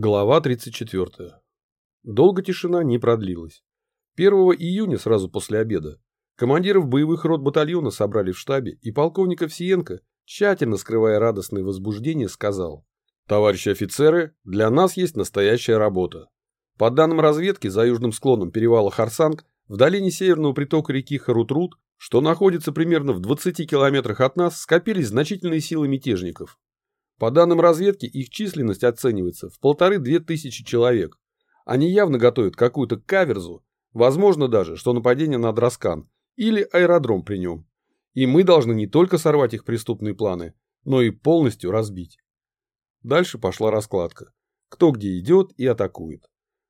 Глава 34. Долго тишина не продлилась. 1 июня, сразу после обеда, командиров боевых рот батальона собрали в штабе, и полковник Овсиенко, тщательно скрывая радостное возбуждение, сказал «Товарищи офицеры, для нас есть настоящая работа. По данным разведки, за южным склоном перевала Харсанг, в долине северного притока реки Харутруд, что находится примерно в 20 километрах от нас, скопились значительные силы мятежников. По данным разведки, их численность оценивается в полторы-две тысячи человек. Они явно готовят какую-то каверзу, возможно даже, что нападение на Драскан или аэродром при нем. И мы должны не только сорвать их преступные планы, но и полностью разбить. Дальше пошла раскладка. Кто где идет и атакует.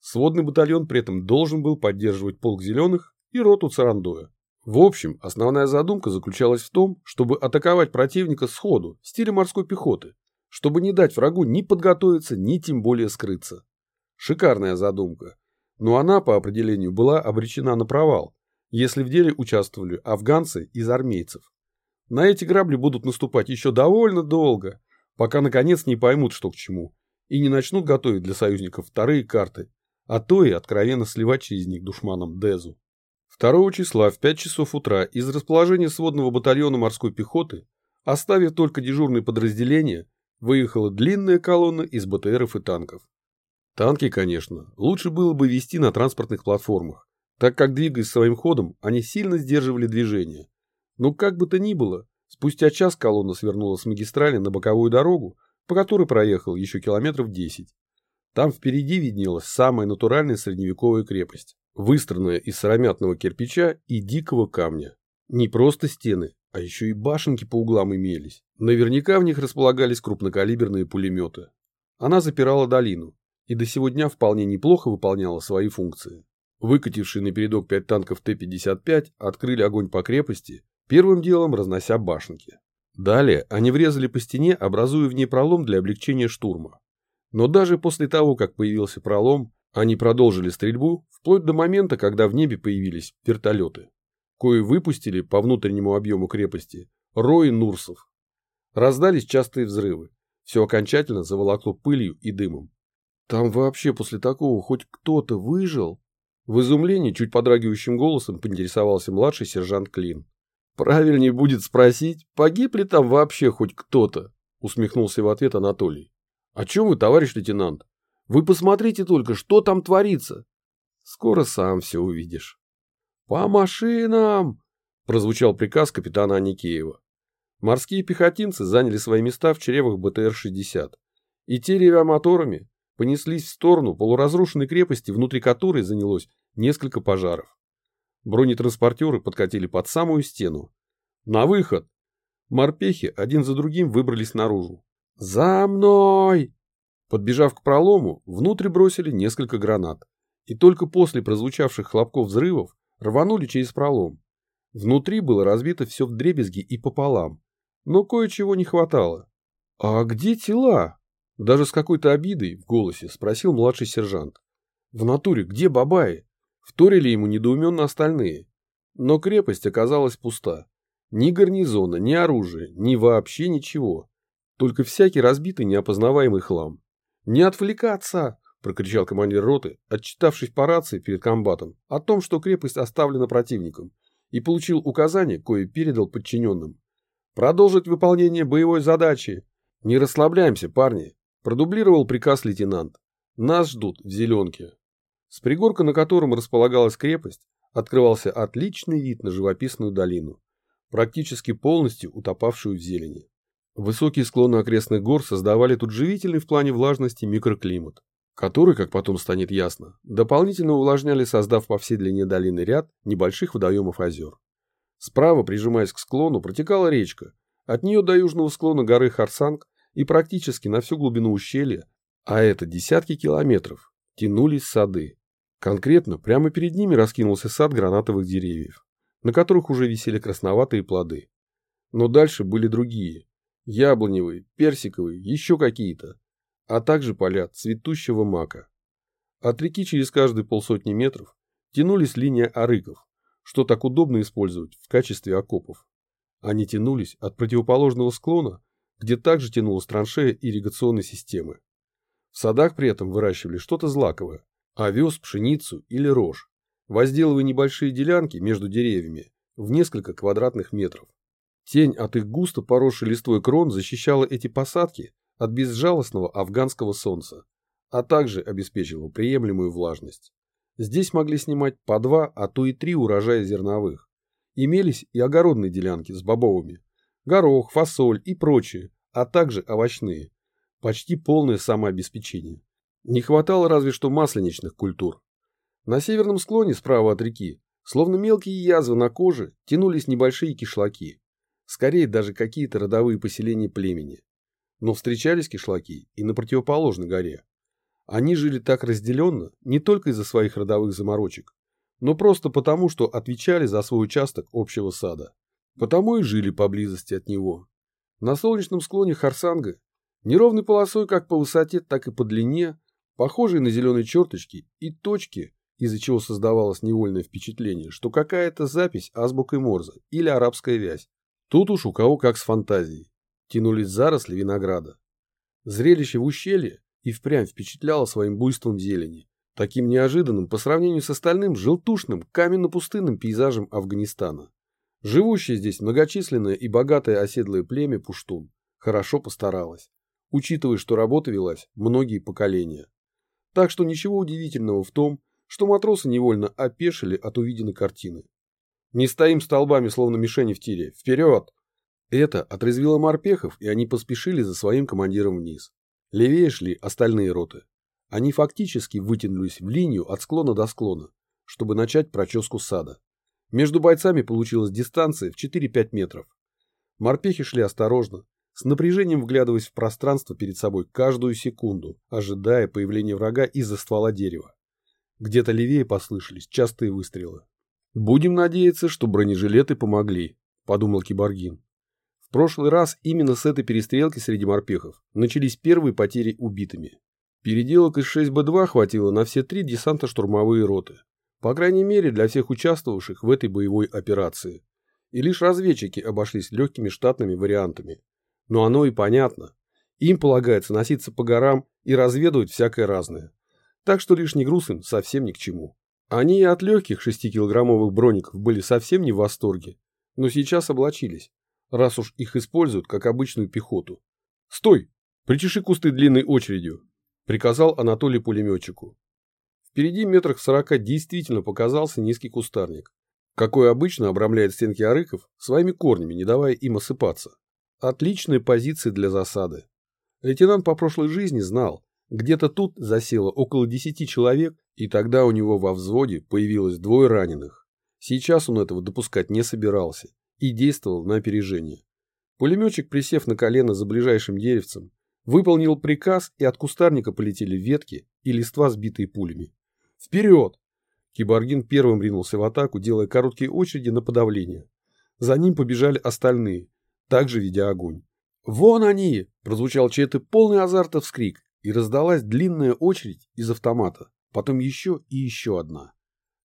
Сводный батальон при этом должен был поддерживать полк зеленых и роту Царандоя. В общем, основная задумка заключалась в том, чтобы атаковать противника сходу, в стиле морской пехоты, чтобы не дать врагу ни подготовиться, ни тем более скрыться. Шикарная задумка. Но она, по определению, была обречена на провал, если в деле участвовали афганцы из армейцев. На эти грабли будут наступать еще довольно долго, пока наконец не поймут, что к чему, и не начнут готовить для союзников вторые карты, а то и откровенно сливать через них душманам Дезу. 2 числа в 5 часов утра из расположения сводного батальона морской пехоты, оставив только дежурные подразделения, выехала длинная колонна из БТРов и танков. Танки, конечно, лучше было бы вести на транспортных платформах, так как, двигаясь своим ходом, они сильно сдерживали движение. Но как бы то ни было, спустя час колонна свернула с магистрали на боковую дорогу, по которой проехал еще километров 10. Там впереди виднелась самая натуральная средневековая крепость, выстроенная из сыромятного кирпича и дикого камня. Не просто стены, а еще и башенки по углам имелись. Наверняка в них располагались крупнокалиберные пулеметы. Она запирала долину и до сего дня вполне неплохо выполняла свои функции. Выкатившие на передок пять танков Т-55 открыли огонь по крепости, первым делом разнося башенки. Далее они врезали по стене, образуя в ней пролом для облегчения штурма. Но даже после того, как появился пролом, они продолжили стрельбу, вплоть до момента, когда в небе появились вертолеты кое выпустили по внутреннему объему крепости рои нурсов. Раздались частые взрывы. Все окончательно заволокло пылью и дымом. Там вообще после такого хоть кто-то выжил? В изумлении чуть подрагивающим голосом поинтересовался младший сержант Клин. Правильнее будет спросить, погиб ли там вообще хоть кто-то, усмехнулся в ответ Анатолий. О чем вы, товарищ лейтенант? Вы посмотрите только, что там творится. Скоро сам все увидишь. «По машинам!» – прозвучал приказ капитана Аникеева. Морские пехотинцы заняли свои места в чревах БТР-60, и те, ревя моторами, понеслись в сторону полуразрушенной крепости, внутри которой занялось несколько пожаров. Бронетранспортеры подкатили под самую стену. «На выход!» Морпехи один за другим выбрались наружу. «За мной!» Подбежав к пролому, внутрь бросили несколько гранат. И только после прозвучавших хлопков взрывов рванули через пролом. Внутри было разбито все в дребезги и пополам, но кое-чего не хватало. «А где тела?» Даже с какой-то обидой в голосе спросил младший сержант. «В натуре где бабаи?» Вторили ему недоуменно остальные. Но крепость оказалась пуста. Ни гарнизона, ни оружия, ни вообще ничего. Только всякий разбитый неопознаваемый хлам. «Не отвлекаться!» – прокричал командир роты, отчитавшись по рации перед комбатом о том, что крепость оставлена противником, и получил указание, кое передал подчиненным. «Продолжить выполнение боевой задачи. Не расслабляемся, парни», – продублировал приказ лейтенант. «Нас ждут в зеленке». С пригорка, на котором располагалась крепость, открывался отличный вид на живописную долину, практически полностью утопавшую в зелени. Высокие склоны окрестных гор создавали тут живительный в плане влажности микроклимат который, как потом станет ясно, дополнительно увлажняли, создав по всей длине долины ряд небольших водоемов озер. Справа, прижимаясь к склону, протекала речка. От нее до южного склона горы Харсанг и практически на всю глубину ущелья, а это десятки километров, тянулись сады. Конкретно, прямо перед ними раскинулся сад гранатовых деревьев, на которых уже висели красноватые плоды. Но дальше были другие. Яблоневые, персиковые, еще какие-то а также поля цветущего мака. От реки через каждые полсотни метров тянулись линии арыков, что так удобно использовать в качестве окопов. Они тянулись от противоположного склона, где также тянулась траншея ирригационной системы. В садах при этом выращивали что-то злаковое – овес, пшеницу или рожь, возделывая небольшие делянки между деревьями в несколько квадратных метров. Тень от их густо поросшей листвой крон защищала эти посадки от безжалостного афганского солнца, а также обеспечивала приемлемую влажность. Здесь могли снимать по два, а то и три урожая зерновых. Имелись и огородные делянки с бобовыми, горох, фасоль и прочие, а также овощные. Почти полное самообеспечение. Не хватало разве что масленичных культур. На северном склоне справа от реки, словно мелкие язвы на коже, тянулись небольшие кишлаки. Скорее даже какие-то родовые поселения племени. Но встречались кишлаки и на противоположной горе. Они жили так разделенно не только из-за своих родовых заморочек, но просто потому, что отвечали за свой участок общего сада. Потому и жили поблизости от него. На солнечном склоне Харсанга, неровной полосой как по высоте, так и по длине, похожие на зеленые черточки и точки, из-за чего создавалось невольное впечатление, что какая-то запись азбукой Морзе или арабская вязь. Тут уж у кого как с фантазией. Тянулись заросли винограда. Зрелище в ущелье и впрямь впечатляло своим буйством зелени, таким неожиданным по сравнению с остальным желтушным каменно-пустынным пейзажем Афганистана. Живущее здесь многочисленное и богатое оседлое племя пуштун хорошо постаралось, учитывая, что работа велась многие поколения. Так что ничего удивительного в том, что матросы невольно опешили от увиденной картины. «Не стоим столбами, словно мишени в тире! Вперед!» Это отрезвило морпехов, и они поспешили за своим командиром вниз. Левее шли остальные роты. Они фактически вытянулись в линию от склона до склона, чтобы начать проческу сада. Между бойцами получилась дистанция в 4-5 метров. Морпехи шли осторожно, с напряжением вглядываясь в пространство перед собой каждую секунду, ожидая появления врага из-за ствола дерева. Где-то левее послышались частые выстрелы. «Будем надеяться, что бронежилеты помогли», – подумал Киборгин. Прошлый раз именно с этой перестрелки среди морпехов начались первые потери убитыми. Переделок из 6Б2 хватило на все три десантно-штурмовые роты. По крайней мере, для всех участвовавших в этой боевой операции. И лишь разведчики обошлись легкими штатными вариантами. Но оно и понятно. Им полагается носиться по горам и разведывать всякое разное. Так что лишний груз им совсем ни к чему. Они и от легких 6-килограммовых броников были совсем не в восторге. Но сейчас облачились, раз уж их используют как обычную пехоту. «Стой! Причеши кусты длинной очередью!» – приказал Анатолий пулеметчику. Впереди метрах сорока действительно показался низкий кустарник, какой обычно обрамляет стенки арыков своими корнями, не давая им осыпаться. Отличная позиция для засады. Лейтенант по прошлой жизни знал, где-то тут засело около десяти человек, и тогда у него во взводе появилось двое раненых. Сейчас он этого допускать не собирался и действовал на опережение. Пулеметчик, присев на колено за ближайшим деревцем, выполнил приказ, и от кустарника полетели ветки и листва, сбитые пулями. Вперед! Киборгин первым ринулся в атаку, делая короткие очереди на подавление. За ним побежали остальные, также ведя огонь. «Вон они!» – прозвучал чей-то полный азарта вскрик, и раздалась длинная очередь из автомата, потом еще и еще одна.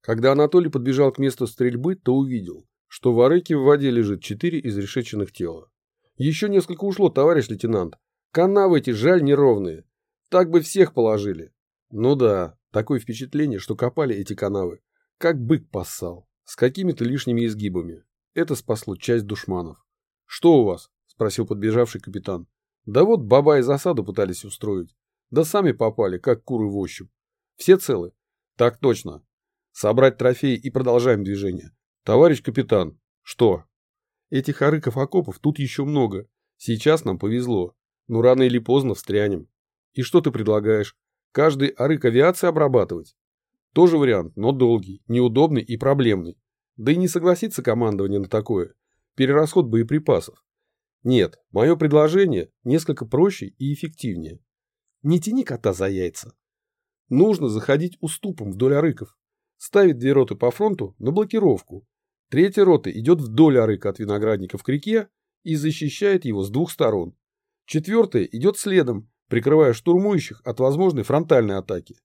Когда Анатолий подбежал к месту стрельбы, то увидел, что в арыке в воде лежит четыре изрешеченных тела. Еще несколько ушло, товарищ лейтенант. Канавы эти жаль неровные. Так бы всех положили. Ну да, Такое впечатление, что копали эти канавы, как бык поссал, с какими-то лишними изгибами. Это спасло часть душманов. «Что у вас?» – спросил подбежавший капитан. «Да вот баба и засаду пытались устроить. Да сами попали, как куры в ощупь. Все целы?» «Так точно. Собрать трофеи и продолжаем движение. Товарищ капитан, что?» «Этих арыков окопов тут еще много. Сейчас нам повезло. Но рано или поздно встрянем. И что ты предлагаешь? Каждый арык авиации обрабатывать? Тоже вариант, но долгий, неудобный и проблемный. Да и не согласится командование на такое. Перерасход боеприпасов. Нет, мое предложение несколько проще и эффективнее. Не тяни кота за яйца. Нужно заходить уступом вдоль арыков. Ставить две роты по фронту на блокировку. Третья рота идет вдоль арыка от виноградника к реке и защищает его с двух сторон. Четвертая идет следом прикрывая штурмующих от возможной фронтальной атаки.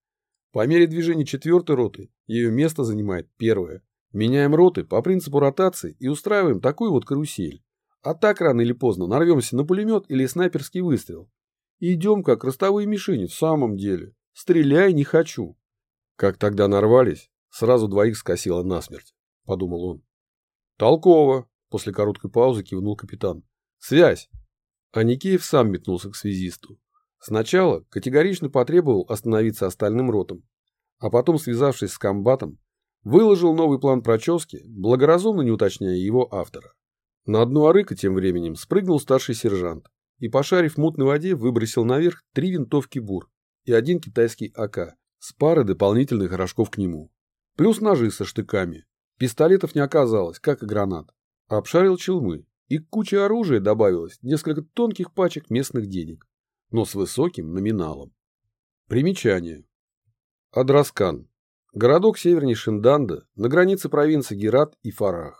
По мере движения четвертой роты ее место занимает первая. Меняем роты по принципу ротации и устраиваем такую вот карусель. А так рано или поздно нарвемся на пулемет или снайперский выстрел. Идем как ростовые мишени в самом деле. Стреляй не хочу. Как тогда нарвались, сразу двоих скосило насмерть, подумал он. Толково, после короткой паузы кивнул капитан. Связь. А Никеев сам метнулся к связисту. Сначала категорично потребовал остановиться остальным ротам, а потом, связавшись с комбатом, выложил новый план прочески, благоразумно не уточняя его автора. На одну арыка тем временем спрыгнул старший сержант и, пошарив в мутной воде, выбросил наверх три винтовки БУР и один китайский АК с парой дополнительных рожков к нему. Плюс ножи со штыками. Пистолетов не оказалось, как и гранат. Обшарил челмы, и к куче оружия добавилось несколько тонких пачек местных денег, но с высоким номиналом. Примечание. Адраскан. Городок севернее Шинданда, на границе провинций Герат и Фарах.